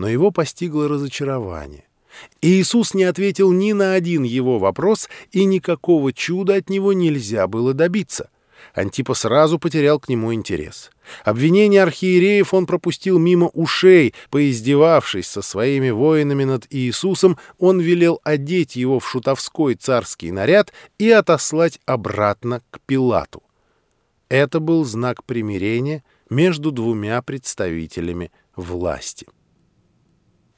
но его постигло разочарование. Иисус не ответил ни на один его вопрос, и никакого чуда от него нельзя было добиться. Антипа сразу потерял к нему интерес. Обвинения архиереев он пропустил мимо ушей, поиздевавшись со своими воинами над Иисусом, он велел одеть его в шутовской царский наряд и отослать обратно к Пилату. Это был знак примирения между двумя представителями власти.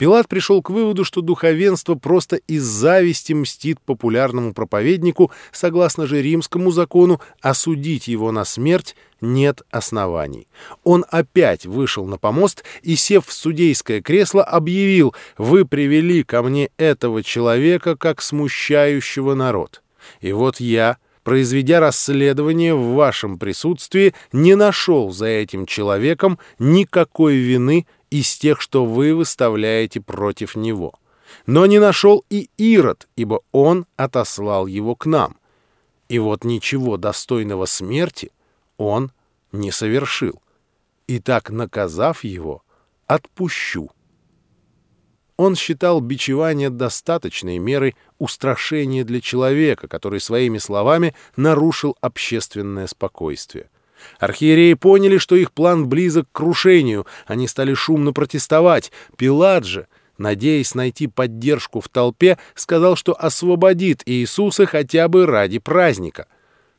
Пилат пришел к выводу, что духовенство просто из зависти мстит популярному проповеднику, согласно же римскому закону, осудить его на смерть нет оснований. Он опять вышел на помост и, сев в судейское кресло, объявил «Вы привели ко мне этого человека, как смущающего народ. И вот я, произведя расследование в вашем присутствии, не нашел за этим человеком никакой вины из тех, что вы выставляете против него. Но не нашел и Ирод, ибо он отослал его к нам. И вот ничего достойного смерти он не совершил. И так, наказав его, отпущу. Он считал бичевание достаточной мерой устрашения для человека, который своими словами нарушил общественное спокойствие. Архиереи поняли, что их план близок к крушению. Они стали шумно протестовать. Пилат же, надеясь найти поддержку в толпе, сказал, что освободит Иисуса хотя бы ради праздника.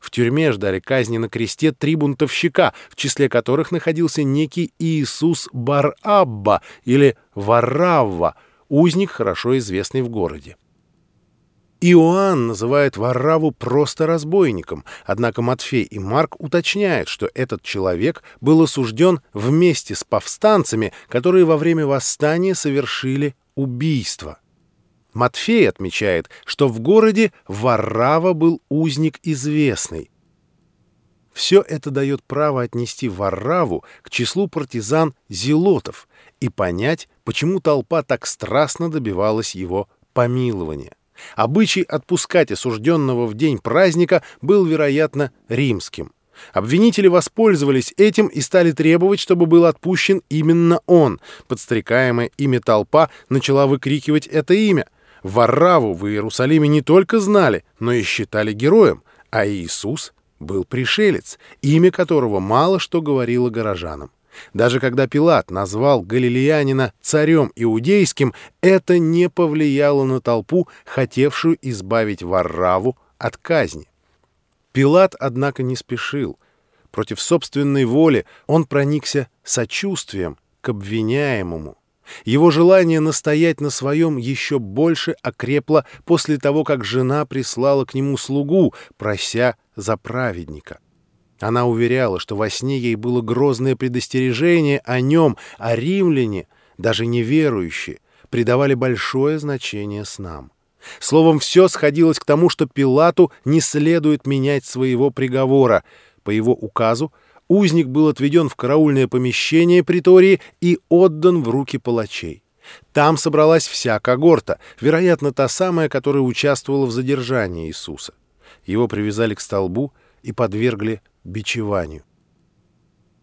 В тюрьме ждали казни на кресте три бунтовщика, в числе которых находился некий Иисус Бар-Абба или Варавва, узник, хорошо известный в городе. Иоанн называет Варраву просто разбойником, однако Матфей и Марк уточняют, что этот человек был осужден вместе с повстанцами, которые во время восстания совершили убийство. Матфей отмечает, что в городе Варрава был узник известный. Все это дает право отнести Варраву к числу партизан Зелотов и понять, почему толпа так страстно добивалась его помилования. Обычай отпускать осужденного в день праздника был, вероятно, римским. Обвинители воспользовались этим и стали требовать, чтобы был отпущен именно он. Подстрекаемая ими толпа начала выкрикивать это имя. Варраву в Иерусалиме не только знали, но и считали героем, а Иисус был пришелец, имя которого мало что говорило горожанам. Даже когда Пилат назвал галилеянина царем иудейским, это не повлияло на толпу, хотевшую избавить Варраву от казни. Пилат, однако, не спешил. Против собственной воли он проникся сочувствием к обвиняемому. Его желание настоять на своем еще больше окрепло после того, как жена прислала к нему слугу, прося за праведника. Она уверяла, что во сне ей было грозное предостережение о нем, а римляне, даже неверующие, придавали большое значение снам. Словом, все сходилось к тому, что Пилату не следует менять своего приговора. По его указу узник был отведен в караульное помещение притории и отдан в руки палачей. Там собралась вся когорта, вероятно, та самая, которая участвовала в задержании Иисуса. Его привязали к столбу и подвергли бичеванию.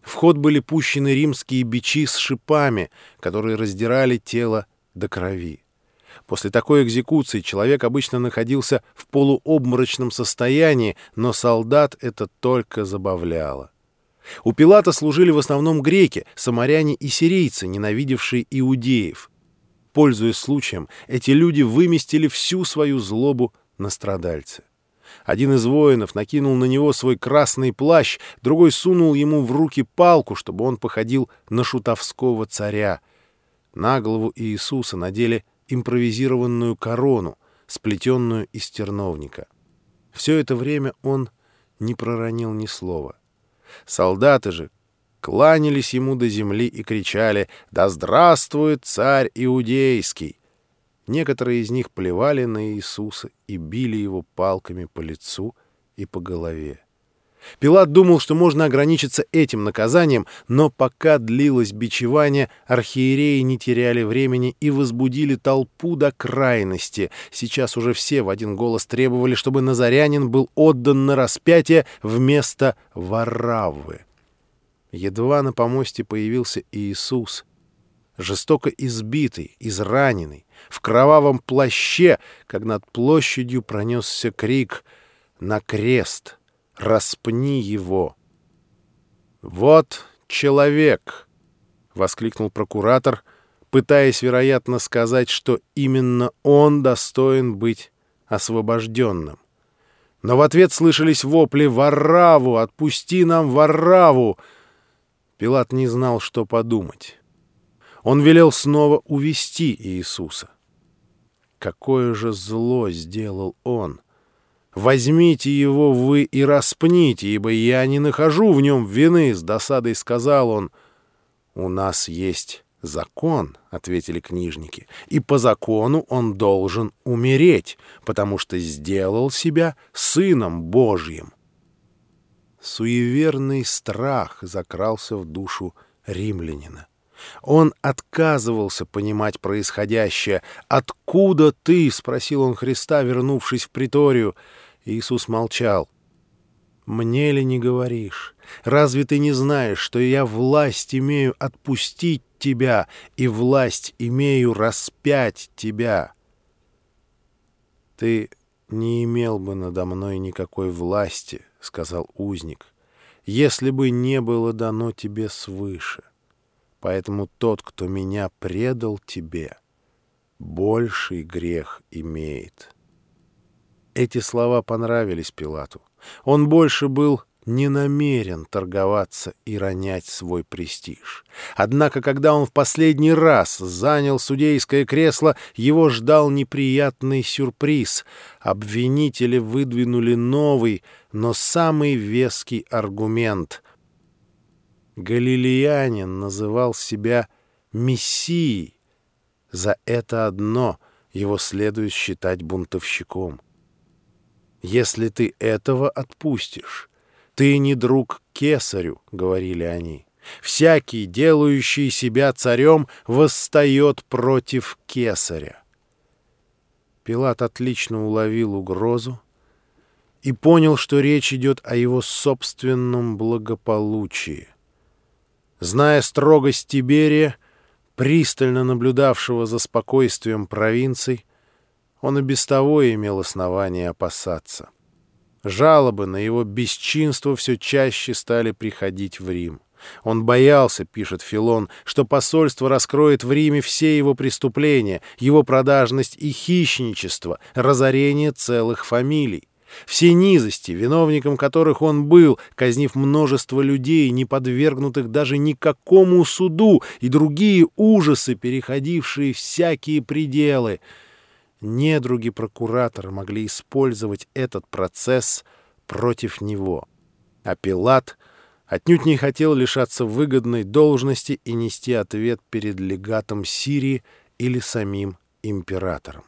В ход были пущены римские бичи с шипами, которые раздирали тело до крови. После такой экзекуции человек обычно находился в полуобморочном состоянии, но солдат это только забавляло. У Пилата служили в основном греки, самаряне и сирийцы, ненавидевшие иудеев. Пользуясь случаем, эти люди выместили всю свою злобу на страдальце. Один из воинов накинул на него свой красный плащ, другой сунул ему в руки палку, чтобы он походил на шутовского царя. На голову Иисуса надели импровизированную корону, сплетенную из терновника. Все это время он не проронил ни слова. Солдаты же кланялись ему до земли и кричали «Да здравствует царь Иудейский!» Некоторые из них плевали на Иисуса и били его палками по лицу и по голове. Пилат думал, что можно ограничиться этим наказанием, но пока длилось бичевание, архиереи не теряли времени и возбудили толпу до крайности. Сейчас уже все в один голос требовали, чтобы Назарянин был отдан на распятие вместо Вараввы. Едва на помосте появился Иисус, жестоко избитый, израненный, в кровавом плаще, как над площадью пронесся крик «На крест! Распни его!» «Вот человек!» — воскликнул прокуратор, пытаясь, вероятно, сказать, что именно он достоин быть освобожденным. Но в ответ слышались вопли «Варраву! Отпусти нам Варраву!» Пилат не знал, что подумать. Он велел снова увести Иисуса. Какое же зло сделал он! «Возьмите его вы и распните, ибо я не нахожу в нем вины», — с досадой сказал он. «У нас есть закон», — ответили книжники, — «и по закону он должен умереть, потому что сделал себя сыном Божьим». Суеверный страх закрался в душу римлянина. Он отказывался понимать происходящее. «Откуда ты?» — спросил он Христа, вернувшись в приторию. Иисус молчал. «Мне ли не говоришь? Разве ты не знаешь, что я власть имею отпустить тебя и власть имею распять тебя?» «Ты не имел бы надо мной никакой власти», — сказал узник, — «если бы не было дано тебе свыше. Поэтому тот, кто меня предал тебе, больший грех имеет». Эти слова понравились Пилату. Он больше был не намерен торговаться и ронять свой престиж. Однако, когда он в последний раз занял судейское кресло, его ждал неприятный сюрприз. Обвинители выдвинули новый, но самый веский аргумент. Галилеянин называл себя «мессией». За это одно его следует считать бунтовщиком. Если ты этого отпустишь, «Ты не друг кесарю», — говорили они. «Всякий, делающий себя царем, восстает против кесаря». Пилат отлично уловил угрозу и понял, что речь идет о его собственном благополучии. Зная строгость Тиберия, пристально наблюдавшего за спокойствием провинций, он и без того имел основание опасаться. Жалобы на его бесчинство все чаще стали приходить в Рим. Он боялся, пишет Филон, что посольство раскроет в Риме все его преступления, его продажность и хищничество, разорение целых фамилий. Все низости, виновником которых он был, казнив множество людей, не подвергнутых даже никакому суду, и другие ужасы, переходившие всякие пределы — недруги прокуратора могли использовать этот процесс против него. А Пилат отнюдь не хотел лишаться выгодной должности и нести ответ перед легатом Сирии или самим императором.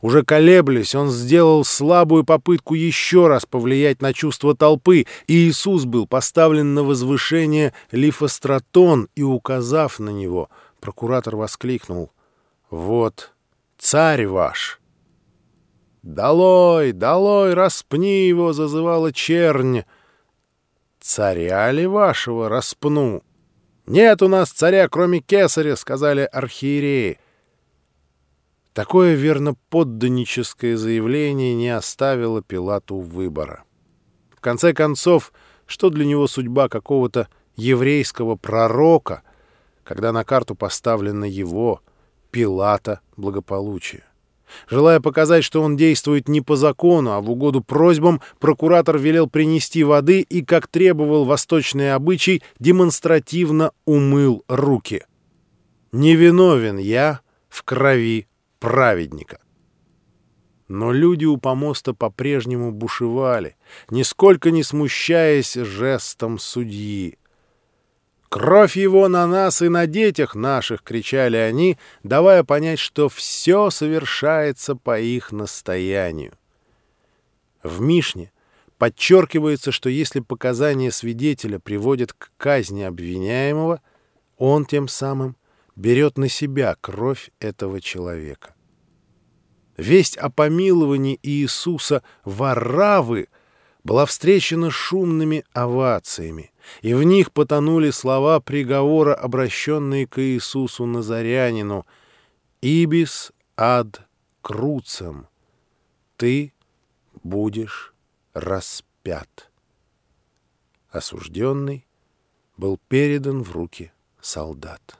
Уже колеблясь, он сделал слабую попытку еще раз повлиять на чувство толпы, и Иисус был поставлен на возвышение лифостратон, и, указав на него, прокуратор воскликнул «Вот царь ваш!» «Долой, долой, распни его!» — зазывала чернь. «Царя ли вашего распну?» «Нет у нас царя, кроме кесаря», — сказали архиереи. Такое верноподданническое заявление не оставило Пилату выбора. В конце концов, что для него судьба какого-то еврейского пророка, когда на карту поставлено его, Пилата, благополучие? Желая показать, что он действует не по закону, а в угоду просьбам, прокуратор велел принести воды и, как требовал восточный обычай, демонстративно умыл руки. «Невиновен я в крови праведника». Но люди у помоста по-прежнему бушевали, нисколько не смущаясь жестом судьи. «Кровь его на нас и на детях наших!» — кричали они, давая понять, что все совершается по их настоянию. В Мишне подчеркивается, что если показания свидетеля приводят к казни обвиняемого, он тем самым берет на себя кровь этого человека. Весть о помиловании Иисуса Варавы была встречена шумными овациями, и в них потонули слова приговора, обращенные к Иисусу Назарянину «Ибис ад круцем» — «Ты будешь распят». Осужденный был передан в руки солдат.